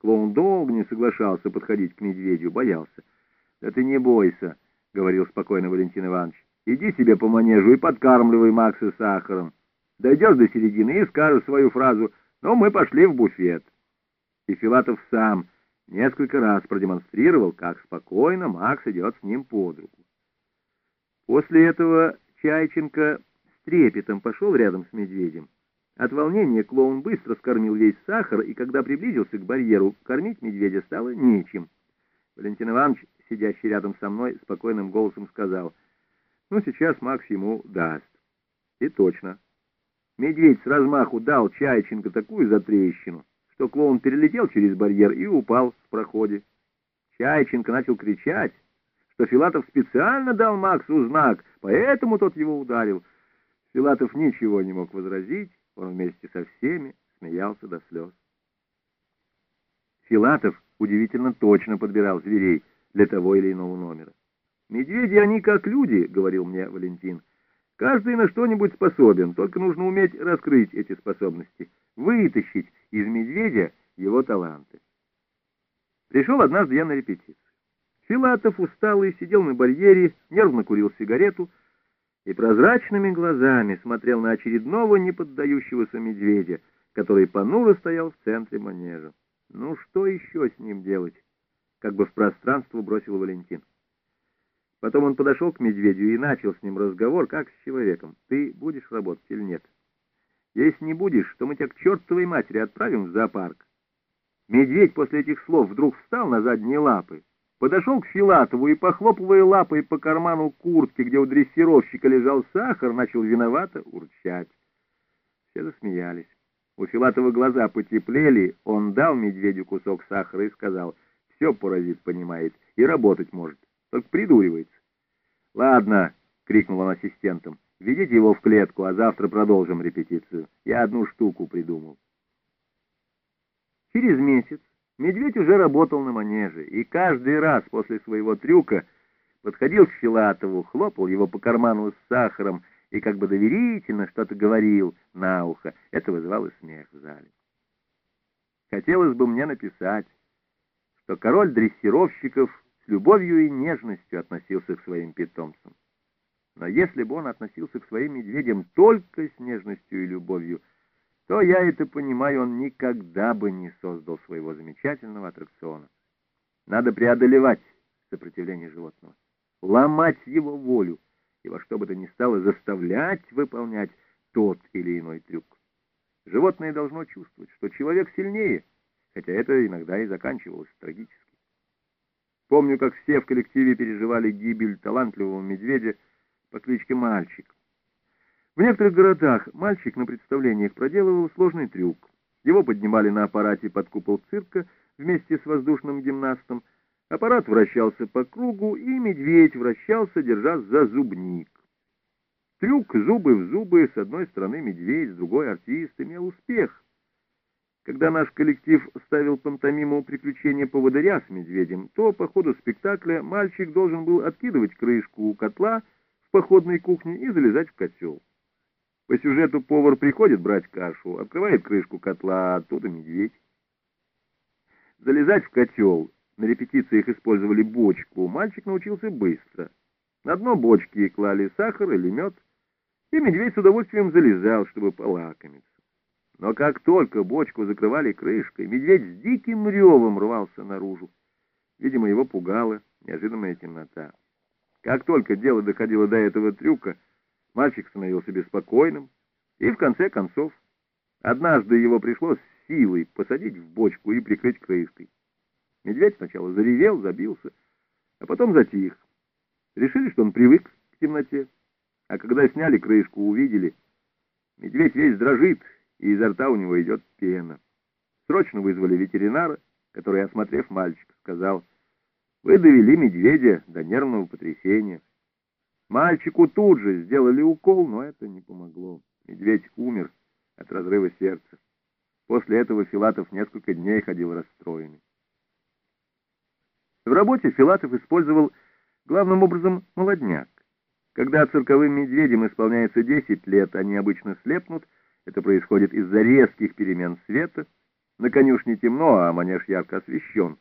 Клоун долго не соглашался подходить к медведю, боялся. — Да ты не бойся, — говорил спокойно Валентин Иванович. — Иди себе по манежу и подкармливай Макса сахаром. Дойдешь до середины и скажешь свою фразу «Ну, мы пошли в буфет». И Филатов сам несколько раз продемонстрировал, как спокойно Макс идет с ним под руку. После этого Чайченко с трепетом пошел рядом с медведем. От волнения клоун быстро скормил весь сахар, и когда приблизился к барьеру, кормить медведя стало нечем. Валентин Иванович, сидящий рядом со мной, спокойным голосом сказал, «Ну, сейчас Макс ему даст». И точно. Медведь с размаху дал Чайченко такую затрещину, что клоун перелетел через барьер и упал в проходе. Чайченко начал кричать, что Филатов специально дал Максу знак, поэтому тот его ударил. Филатов ничего не мог возразить, он вместе со всеми смеялся до слез. Филатов удивительно точно подбирал зверей для того или иного номера. «Медведи, они как люди», — говорил мне Валентин. «Каждый на что-нибудь способен, только нужно уметь раскрыть эти способности, вытащить из медведя его таланты». Пришел однажды я на репетицию. Филатов, усталый, сидел на барьере, нервно курил сигарету, и прозрачными глазами смотрел на очередного неподдающегося медведя, который понуро стоял в центре манежа. Ну что еще с ним делать? Как бы в пространство бросил Валентин. Потом он подошел к медведю и начал с ним разговор, как с человеком. Ты будешь работать или нет? Если не будешь, то мы тебя к чертовой матери отправим в зоопарк. Медведь после этих слов вдруг встал на задние лапы, подошел к Филатову и, похлопывая лапой по карману куртки, где у дрессировщика лежал сахар, начал виновато урчать. Все засмеялись. У Филатова глаза потеплели, он дал медведю кусок сахара и сказал, все паразит понимает и работать может, только придуривается. «Ладно», — крикнул он ассистентам, — «ведите его в клетку, а завтра продолжим репетицию. Я одну штуку придумал». Через месяц Медведь уже работал на манеже, и каждый раз после своего трюка подходил к Филатову, хлопал его по карману с сахаром и как бы доверительно что-то говорил на ухо. Это вызывало смех в зале. Хотелось бы мне написать, что король дрессировщиков с любовью и нежностью относился к своим питомцам. Но если бы он относился к своим медведям только с нежностью и любовью, то я это понимаю, он никогда бы не создал своего замечательного аттракциона. Надо преодолевать сопротивление животного, ломать его волю и во что бы то ни стало заставлять выполнять тот или иной трюк. Животное должно чувствовать, что человек сильнее, хотя это иногда и заканчивалось трагически. Помню, как все в коллективе переживали гибель талантливого медведя по кличке Мальчик. В некоторых городах мальчик на представлениях проделывал сложный трюк. Его поднимали на аппарате под купол цирка вместе с воздушным гимнастом. Аппарат вращался по кругу, и медведь вращался, держа за зубник. Трюк зубы в зубы, с одной стороны медведь, с другой артист, имел успех. Когда наш коллектив ставил пантомиму «Приключения поводыря» с медведем, то по ходу спектакля мальчик должен был откидывать крышку у котла в походной кухне и залезать в котел. По сюжету повар приходит брать кашу, открывает крышку котла, а оттуда медведь. Залезать в котел, на репетициях использовали бочку, мальчик научился быстро. На дно бочки клали сахар или мед, и медведь с удовольствием залезал, чтобы полакомиться. Но как только бочку закрывали крышкой, медведь с диким ревом рвался наружу. Видимо, его пугала неожиданная темнота. Как только дело доходило до этого трюка, Мальчик становился беспокойным, и в конце концов однажды его пришлось силой посадить в бочку и прикрыть крышкой. Медведь сначала заревел, забился, а потом затих. Решили, что он привык к темноте, а когда сняли крышку, увидели, медведь весь дрожит, и изо рта у него идет пена. Срочно вызвали ветеринара, который, осмотрев мальчика, сказал, «Вы довели медведя до нервного потрясения». Мальчику тут же сделали укол, но это не помогло. Медведь умер от разрыва сердца. После этого Филатов несколько дней ходил расстроенный. В работе Филатов использовал главным образом молодняк. Когда цирковым медведям исполняется 10 лет, они обычно слепнут. Это происходит из-за резких перемен света. На конюшне темно, а манеж ярко освещен.